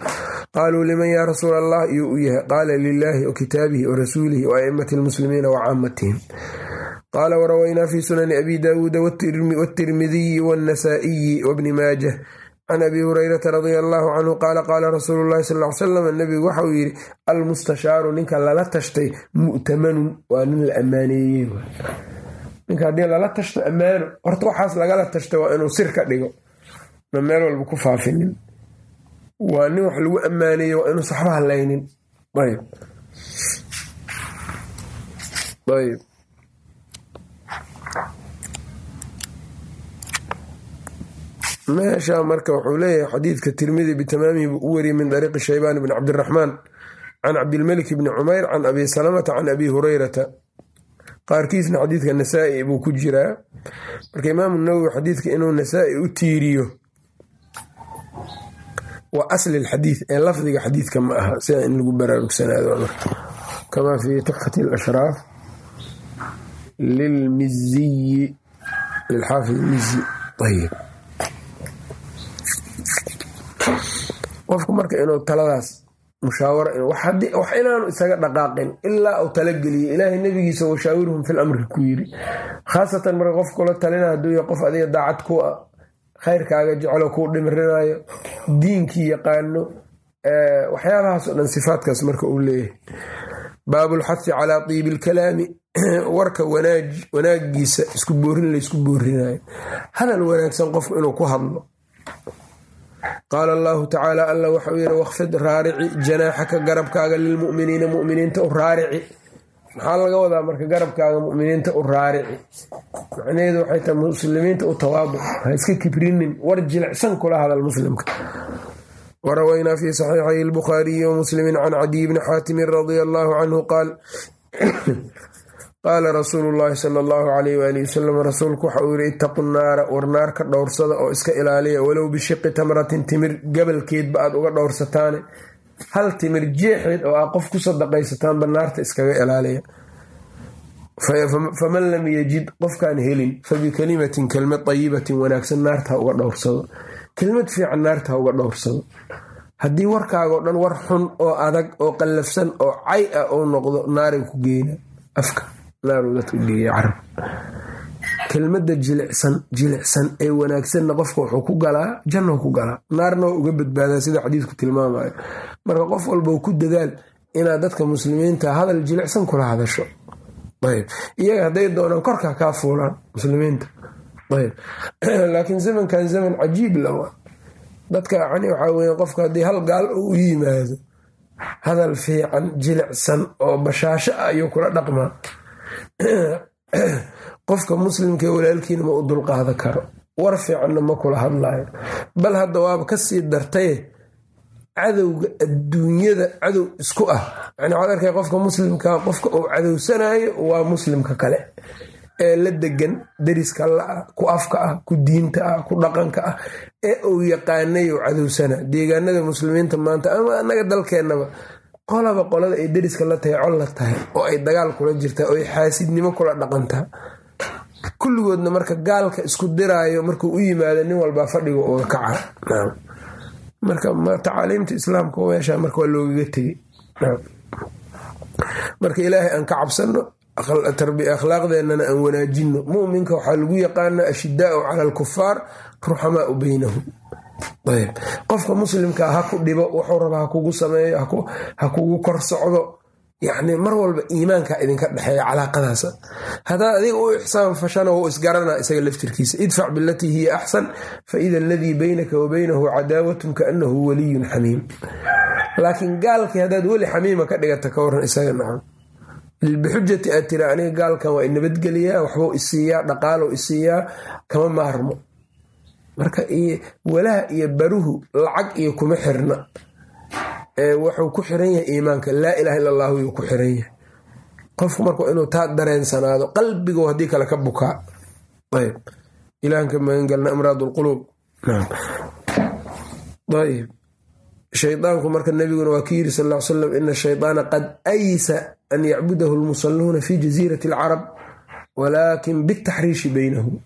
qaaluu liman yaa rasuul allah iyuu u yahay qaala lilaahi wa kitaabihi wa rasuulihi wa aimati lmuslimiina wa caamatihim qaala warawaynaa fi sunani abi daawuuda wاtirmidiyi wاnnasaa'iyi wbni maajah can abi hurayrata radia allaahu canhu qaala qaala rasuulu llahi sal salam nabigu waxauu yidhi almustashaaru ninka lala tashtay mu'tamanun waa nin la ammaaneeyey ninka haddii lala tashto ammaano horta waxaas lagala tashtay waa inuu sir ka dhigo ma meel walba ku faafinin waa nin wax lagu ammaaneeye waa inuu saxba halaynin ayb meesha marka wuxuu leeyahay xadiidka tirmidi bitamaamihi buu u wariyey min dariiqi shaybaan bni cabdiraxmaan can cabdilmelik bni cumayr can abi salamata can abi hurayrata. Qaarkiisna xadiidka nasaa-i buu ku jiraa. Marka imaamu nawowi xadiidka inuu nasaa-i u tiiriyo waa asli lxadiid ee lafdiga xadiidka ma aha sida in lagu baraarugsanaado marka kamaa fii tuxfati alashraaf lilmiziyi lilxaafid mizi ayb qofku marka inuu taladaas mushaawara wax inaanu isaga dhaqaaqin ilaa uu talageliyo ilaahay nebigiisa washaawirhum fil amri ku yiri khaasatan marka qof kula talina hadduu qof adiga daacad ku ah khayrkaaga jeclo kuu dhimirinaayo diinkii yaqaano waxyaabahaas oo dhan sifaatkaas marka uu leeyahay. Baabulxathi calaa tiibi ilkalaami [clears throat] warka wanaagiisa isku boorin laysku boorinayo hadal wanaagsan qofku inuu ku hadlo qaala allahu tacaala alla waxau yidhi wakfid raarici janaaxaka garabkaaga lilmu'miniina mu'miniinta u raarici maxaa laga wadaa marka garabkaaga mu'miniinta u raarici macnaheedu waxay tahay muslimiinta u tawaabuc ha iska kibrinin war jilicsan kula hadal muslimka warawaynaa fi saxiixay albukhaariyi wamuslimi can cadiy bni xaatimin radia allahu canhu qaal qaala rasuulu llaahi sala allahu alayh waali wasalam rasuulku waxa uu yidhi ittaqu naara war naar ka dhowrsada oo iska ilaaliya walow bishiqi tamratin timir gabalkeedba aad uga dhowrsataane hal timir jeexeed oo aa qof ku sadaqaysataanba naarta iskaga ilaaliya. Faman lam yajid qofkaan helin fabikalimatin kelmad tayibatin wanaagsan naarta ha uga dhowrsado. Kelmad fiican naarta ha uga dhowrsado. Haddii warkaagao dhan war xun oo adag oo qallafsan oo cay ah ou noqdo naaray ku geyna afka kelmadda jilicsan jilicsan ee wanaagsanna qofka wuxuu ku galaa jannou ku galaa. Naarna uga badbaadaa sida xadiidku tilmaamayo marka qof walba ku dadaal inaad dadka muslimiinta hadal jilicsan kula hadasho. Ayb iyaga hadday doonaan korka kaa fuulaan muslimiinta. Ayb [clears throat] laakiin zamankan zaman cajiib lawa dadka yani waxaa weye qofka haddii hal gaal oo u yimaado hadal fiican jilicsan oo bashaasho ah ayuu kula dhaqmaa qofka muslimka walaalkiina ma u dulqaada karo. War fiicanna ma kula hadlayo bal hadda waaba ka sii dartaye cadowga adduunyada cadow isku ah. Yani waxaad arkay qofka muslimka qofka uu cadowsanayo waa muslimka kale ee la degan deriska la-ah ku afka ah ku diinta ah ku dhaqanka ah ee uu yaqaanay oo cadowsana deegaanada muslimiinta maanta ama annaga dalkeennaba qolaba qolada ay deriska la tahay col la tahay oo ay dagaal kula jirtaa oo ay xaasidnimo kula dhaqantaa kulligoodna marka gaalka isku diraayo markuu u yimaado nin walbaa fadhiga uga kaca marka tacaaliimta islaamka meesha marka waa loogaga tegey. Marka ilaahay aan ka cabsano akhlaaqdeennana aan wanaajino muminka waxaa lagu yaqaana ashidaau cala alkufaar ruxamaau beynahum ayb qofka muslimkaa ha ku dhibo wuxuu raba ha kugu sameeyo ha kugu kor socdo. Yacni mar walba iimaanka idinka dhexeeya calaaqadaas haddaad adiga u ixsaan fashana wou isgarana isaga laftirkiisa. Idfac bilatii hiya axsan faida aladii beynaka wa beynahu cadaawatun kaanahu waliyun xamiim. Laakiin gaalkii haddaad weli xamiima ka dhigata ka waran isaga nacam. Bixujati aad tira aniga gaalkan waa inabadgeliyaa waxbuu isiiyaa dhaqaalow isiiyaa kama maarmo marka walaha iyo baruhu lacag iyo kuma xirna. Wuxuu ku xiran yahay iimaanka. Laa ilaha illa allahu yuu ku xiran yahay. Qofku marka inuu taa dareensanaado qalbigo haddii kale ka bukaa. Ayb ilahanka magangalna amraad lquluub shaydaanku marka nabiguna waa ka yiri sal l salam ina shaydaana qad aysa an yacbudahu lmusaluuna fi jasiirati alcarab walaakin bitaxriishi beynahum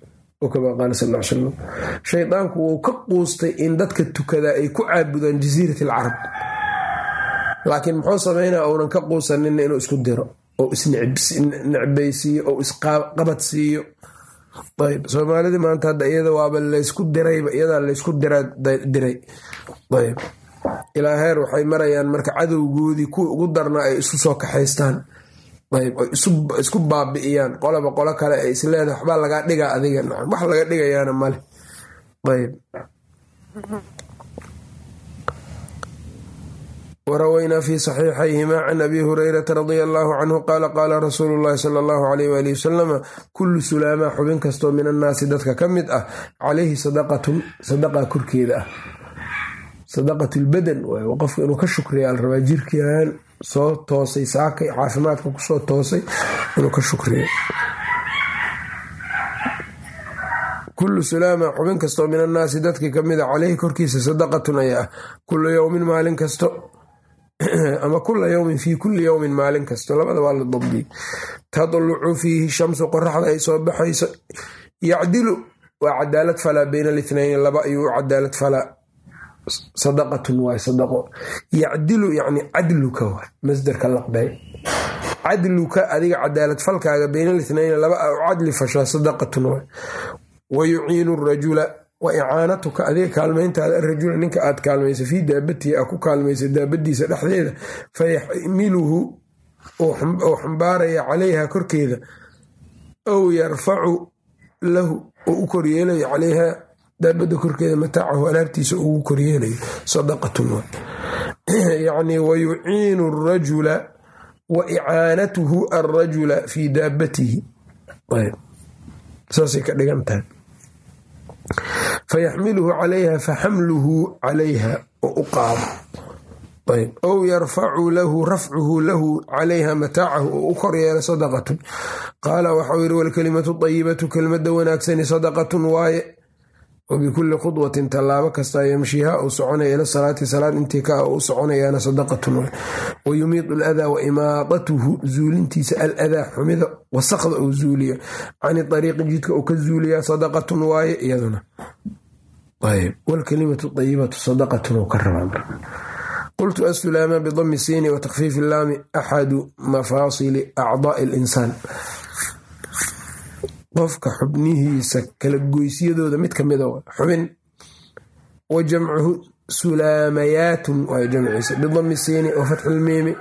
shaydaanku wuu ka quustay in dadka tukadaa ay ku caabudaan jasiirati alcarab laakiin muxuu sameynaa uunan ka quusanina inuu isku diro oo isnecbaysiiyo oo isqabad siiyo ayb soomaalidii maanta hadda iyada waaba laysku dirayba iyadaa laysku diray. Ayb ilaa heer waxay marayaan marka cadowgoodii kuwa ugu darnaa ay isu soo kaxaystaan isku baabi'iyaan. Qolaba qolo kale ay isleedahay waxbaa lagaa dhigaa adiga. Wax laga dhigayaana male warawaynaa fi saxiixayhima can abi hurayrata radia allaahu canhu qaala qaala rasuulu llahi sala allahu alayh waali wasalama kullu sulaamaa xubin kastoo min annaasi dadka ka mid ah calayhi sadaqatun sadaqa korkeeda ah. Sadaqat lbadan qofka inuu ka shukriya al rabaa jirkian soo toosay saakay caafimaadka ku soo toosay inuu ka shukriya kullu sulaama xubin kastoo min annaasi dadkii ka mid a caleyhi korkiisa sadaqatun ayaa ah. Kullu yowmin maalin kasto. [clears throat] Ama kula yowmin fii kulli yowmin maalin kasto. Labada waa la dabdiyey. Tadlucu fiihi shamsu qoraxda ay soo baxayso. Yacdilu waa cadaalad falaa bayna alithnayni laba ayuu u cadaalad falaa sadaqatun waay sadaqo yacdilu yani cadluka waay masdarka laqbay cadluka adiga cadaalad falkaaga bayna lithnayni laba a u cadli fashaa sadaqatun waay wa yuciinu rajula wa icaanatuka adiga kaalmayntaada arajula ninka aad kaalmaysa fii daabatihi a ku kaalmaysa daabadiisa dhexdeeda fayaxmiluhu oo xambaaraya calayha korkeeda aw yarfacu lahu oo u koryeelayo calayha daabada korkeeda mataacahu alaabtiisa ugu koryeelayo sadaqatun [clears throat] yacni wa yuciinu arajula wa icaanatuhu alrajula fii daabatihi. Saasay ka dhigan tahay. Fayaxmiluhu calayha faxamluhu calayha oo u qaado. Ow yarfacu lahu rafcuhu lahu calayha mataacahu oo u koryeela sadaqatun. Qaala waxau yidhi walkalimatu dayibatu kelmadda wanaagsani sadaqatun waaye wabikuli khudwatin tallaabo kasta yamshiha uu soconaya ila salaati salaad intii ka u soconayaana sadaqatun. Wa yumiidu aladaa wa imaadatuhu zuulintiisa aladaa xumida wasaqda uu zuuliya cani ariiqi jidka uu ka zuuliyaa sadaqatun waaye iyaduna. Wlkalimatu ayibatu sadaqatun uu ka rabaa. Qultu asulaama bidami siini wa takfiifi laami axadu mafaasili acdaai linsaan qofka xubnihiisa kala goysyadooda mid kamida xubin. Wa jamcuhu sulaamayaatun waa jamciisa bidami siini wa fatxi lmiimi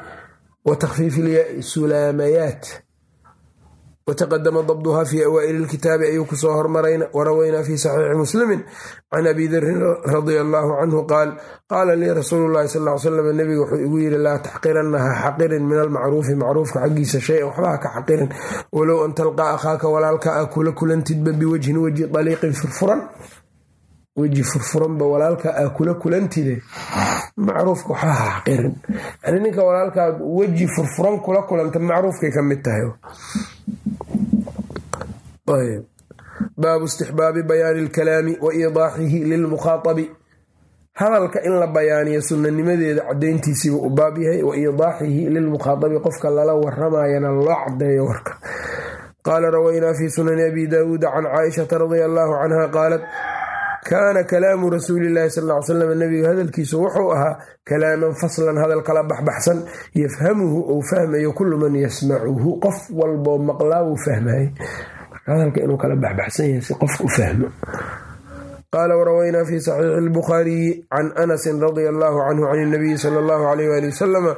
wa takfiifi ilyaai sulaamayaat wataqadama dabduha fi awaa'ili lkitaabi ayuu ku soo hormarayna warawaynaa fi saxiixi muslimin can abi darin radia allaahu canhu qaal qaala lii rasuulu llahi sal ly slam nebiga wuxuu igu yidhi laa taxqiranna ha xaqirin min almacruufi macruufka xaggiisa shay-an waxba ha ka xaqirin walow an talqaa akhaaka walaalka a kula kulantidba biwajhin weji daliiqin furfuran weji furfuranba walaalka a kula kulantide. Macruufka waxba ha xaqirin yani ninka walaalkaa weji furfuran kula kulanta macruufkay ka mid tahay. Baabu istixbaabi bayaani alkalaami wa iidaaxihi lilmukhaatabi hadalka in la bayaaniyo sunanimadeeda cadayntiisiiba u baab yahay wa iidaaxihi lilmukhaatabi qofka lala waramayana loo cadeeyo warka. Qaala rawaynaa fi sunani abi daawuuda can caaishata radia allaahu canha qaalat kaana kalaamu rasuuli llahi sal ly slam nabiga hadalkiisu wuxuu ahaa kalaaman faslan hadal kala baxbaxsan yafhamuhu ou fahmayo kullu man yasmacuhu qof walboo maqlaa wuu fahmayay hadalka inuu kala baxbaxsan yahay si qofka u fahmo qaala warawaynaa fi saxiixi albukhaariyi can anasin radia allaahu canhu can inabiyi sala allahu alayh waali wasalama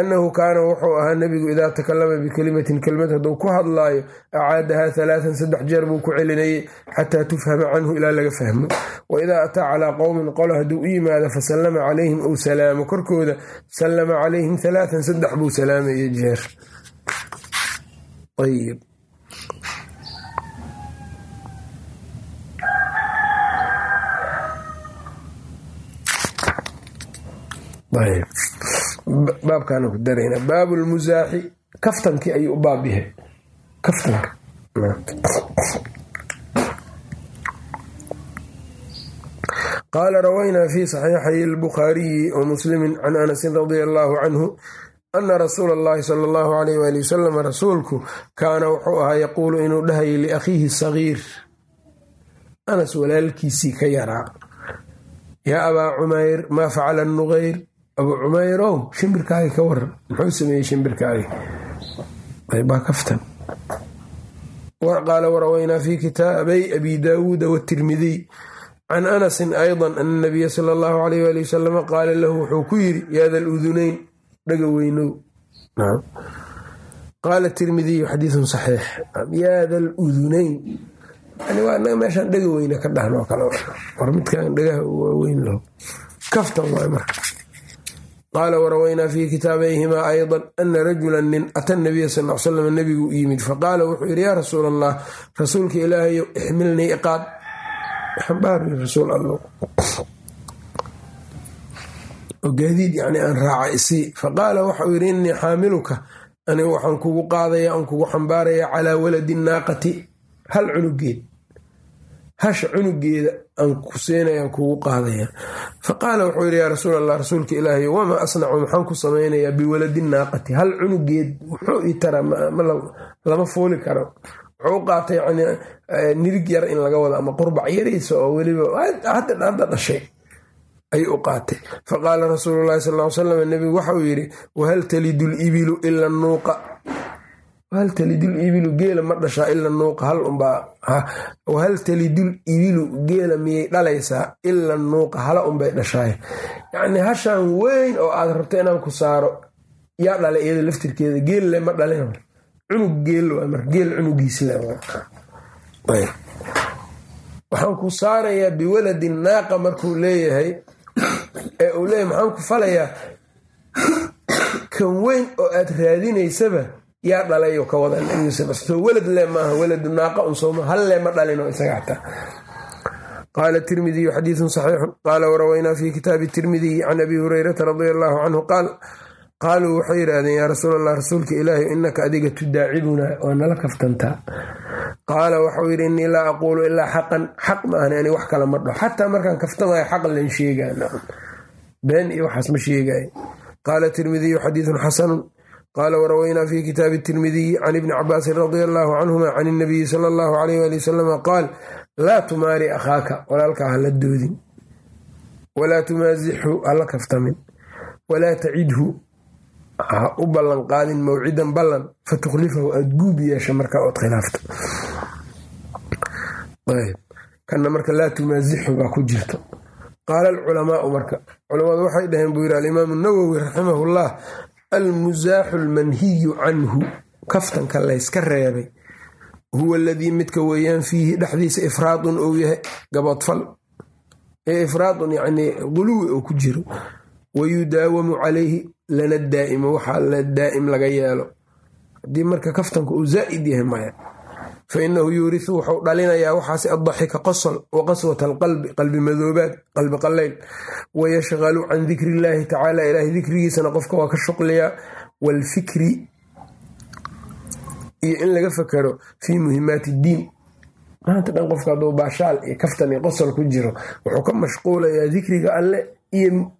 annahu kaana wuxuu ahaa nebigu idaa takalama bikelimatin kelmad hadduu ku hadlaayo acaadahaa halaatan saddex jeer buu ku celinayay xataa tufhama canhu ilaa laga fahmo wa idaa ataa calaa qowmin qolo hadduu u yimaado fasallama calayhim ou salaamo korkooda sallama calayhim halaatan saddex buu salaamayay jeer ayb. Baabkaana ku darayna. Baabu lmusaaxi kaftankii ayuu u baab yahay. Kaftanka. Qaala rawaynaa fi saxiixay albukhaariyi wa muslimi can anasin radia allaahu canhu ana rasuula allahi sala allahu alayh waali wasalam rasuulku kaana wuxuu ahaa yaquulu inuu dhahayay liakhiihi sagiir anas walaalkiisii ka yaraa. Yaa abaa cumayr maa facala nuqayr abuu cumayrow shimbirkaagi ka waran muxuu sameeyey shimbirkaagi baa kaftan. Qaala warawaynaa fi kitaabay abi daawuuda wtirmidiy can anasin ayضa ana nabiya sala allahu alayh ali wasalama qaala lahu wuxuu ku yiri yaada luduneyn dhaga weynow. Qaala tirmidiyu xadiiun saxiix yaada luduneyn waa naga meeshaan dhaga weyne ka dhahnoo kale. War midkan dhagaha waaweyn laho. Kaftan waay marka qaala warawaynaa fi kitaabayhimaa ayضa ana rajula nin ata nabiya sal l slam nebigu u yimid faqaala wuxuu yidhi yaa rasuul allah rasuulka ilaahayo ixmilnii iqaad oo gaadiid yani aan raaca isii faqaala waxau yidhi innii xaamiluka anigu waxaan kugu qaadaya aan kugu xambaaraya calaa waladi naaqati hal cunugeed hasha cunugeeda aan ku siinayaan kugu qaadaya. Faqaala wuxuu yidhi yaa rasuul allah rasuulka ilaahay wamaa asnacu maxaan ku samaynayaa biwaladi naaqati. Hal cunugeed wuxuu ii taraa lama fuuli karo. Wuxuu qaatay yani nirig yar in laga wado ama qurbac yariisa oo weliba hadda dhashay ayuu u qaatay. Faqaala rasuulu llahi sal l salam nebigu waxauu yidhi wahal talidu libilu ila nuuqa wahal talidul ibilu geela ma dhashaa ila nuuqa hal unbaa wahal talidul ibilu geela miyay dhalaysaa ila nuuqa hala unbay dhashaay yacnii hashaan weyn oo aad rabto inaan ku saaro yaa dhalay iyada laftirkeeda geel le ma dhalin cunug geel waa mar geel cunugiis le waxaan ku saarayaa biwaladi naaqa markuu leeyahay ee uu leeyahay maxaan ku falayaa kan weyn oo aad raadinaysaba yaa dhalay ka wada nabigasoo welad le maaha weladu naaqa un sooma hal le ma dhalino isaga xataa qaala tirmidiyu xadiidun saxiixun. Qaala warawaynaa fi kitaabi tirmidiyi can abi hurayrata radia allaahu canhu qaal qaaluu waxay yidhaahdeen yaa rasuul allah rasuulka ilaahi inaka adiga tudaacibunaa waa nala kaftantaa. Qaala waxau yidhi innii laa aquulu ilaa xaqan xaq maahan ani wax kala ma xataa markaan kaftamayo xaq len sheegaa been iyo waxaas ma sheegaayo qaala tirmidiyu xadiidun xasanun qaala warawaynaa fi kitaabi tirmidiyi can ibni cabaasin radia allaahu canhuma can inabiyi sala allahu alayh ali wasalama qaal laa tumaari akhaaka walaalkaa hala doodin walaa tumaasixhu hala kaftamin walaa tacidhu ha u ballan qaadin mawcidan ballan fatukhlifahu aada guub yeesha markaa ood khilaafto kana marka laa tumaasixu baa ku jirto qaala alculamaau marka culamadu waxay dhaheen buu yidhi alimaamu nawowi raximahullah almusaaxu almanhiyu canhu. Kaftanka layska reebay. Huwa aladii midka weeyaan fiihi dhexdiisa ifraadun ou yahay gaboodfal. Ee ifraadun yacnii guluwi oo ku jiro. Wayudaawamu calayhi lana daa'imo waxaa la daa'im laga yeelo. Haddii marka kaftanka uu zaa'id yahay maya fa inahu yuurisu wuxuu dhalinayaa waxaase addaxika qosol wa qaswata alqalbi qalbi madoobaad qalbi qallayl. Wayashqalu can dikri illaahi tacaala ilaahay dikrigiisana qofka waa ka shuqliyaa. Waalfikri iyo in laga fakaro fii muhimaati iddiin maanta dhan qofka hadduu baashaal iyo kaftan iyo qosol ku jiro wuxuu ka mashquulayaa dikriga alle iyo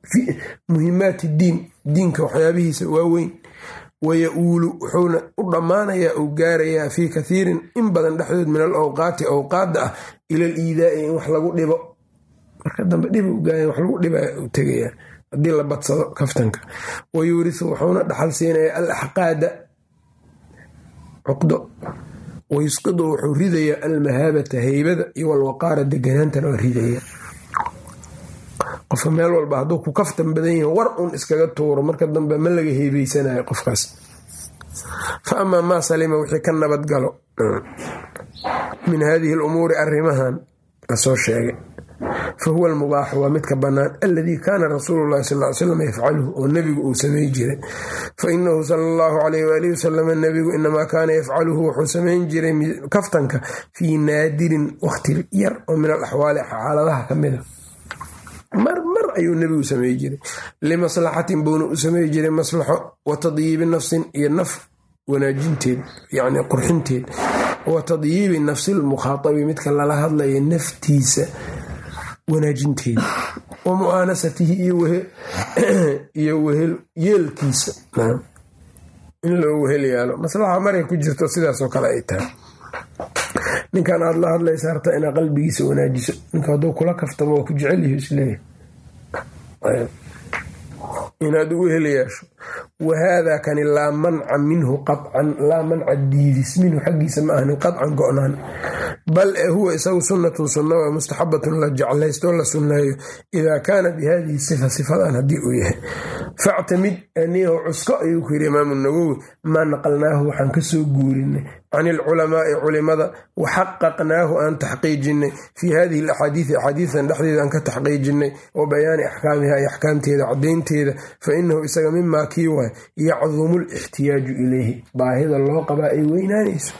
muhimaati diin diinka waxyaabihiisa waaweyn waya-uulu wuxuuna u dhammaanayaa uu gaarayaa fii kathiirin in badan dhexdood min al awqaati awqaadda ah ila al iidaa'i in wax lagu dhibo. Marka dambe dhib ugaaya wax lagu dhiba u tegayaa haddii la badsado kaftanka. Wa yuurisu wuxuuna dhaxal siinayaa al cuqdo. Wayusqidu wuxuu ridayaa almahaabata heybada iyo walwaqaara deganaantana waa ridaya qofka meel walba hadduu ku kaftan badan yahi war un iskaga tuuro marka dambe ma laga heebeysanayo qofkaas. Fa amaa maa salima wixii ka nabad galo. Min haadihi alumuuri arrimahan la soo sheegay. Fa huwa almubaaxu waa midka bannaan aladii kaana rasuulu llahi sal ly slam yafcaluhu oo nebigu uu samay jiray. Fa inahu sala allahu alayh waalihi wasalam nebigu inamaa kaana yafcaluhu wuxuu samayn jiray kaftanka fii naadirin wakhti yar oo min alaxwaali xaaladaha ka mida mar mar ayuu nebigu samey jiray. Limaslaxatin buuna u samey jiray maslaxo wa tadyiibi nafsin iyo naf wanaajinteed yacni qurxinteed. Wa tadyiibi nafsi lmukhaatabi midka lala hadlaya naftiisa wanaajinteeda wa mu'aanasatihi iyo wehel [clears throat] yeelkiisa in loo wehel yaalo. Maslaxa maray ku jirto sidaasoo kale ay tahay ninkan aad la hadlaysa harta inaa qalbigiisa wanaajiso. Ninka hadduu kula kaftamo waa ku jecelyihi isleeyahy inaad u hel yeesho wahaadaa kani laa manca minhu qacan laa manca diidis minhu xaggiisa ma ahnin qacan go-naan bal huwa isagu sunnatun sunna waa mustaxabatun la jeclaysto la sunneeyo idaa kaana bi hadihi sifa sifadan haddii uu yahay factamid aniyahu cusko ayuu ku yidhi imaamu nawowi maa naqalnaahu waxaan ka soo guurinay can ilculamaai culimada wa xaqaqnaahu aan taxqiijinay fii hadihi alaxaadiidi axaadiidan dhexdeeda aan ka taxqiijinay wa bayaani axkaamiha iyo axkaamteeda cadaynteeda fa inahu isaga mimaa kii waay yacdumu lixtiyaaju ilayhi. Baahida loo qabaa ay weynaanayso.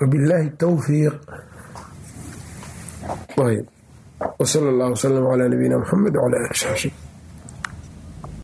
Wabilaahi towfiiq wsal allah wslam calaa nabiyina muxamed wcala ali saxbi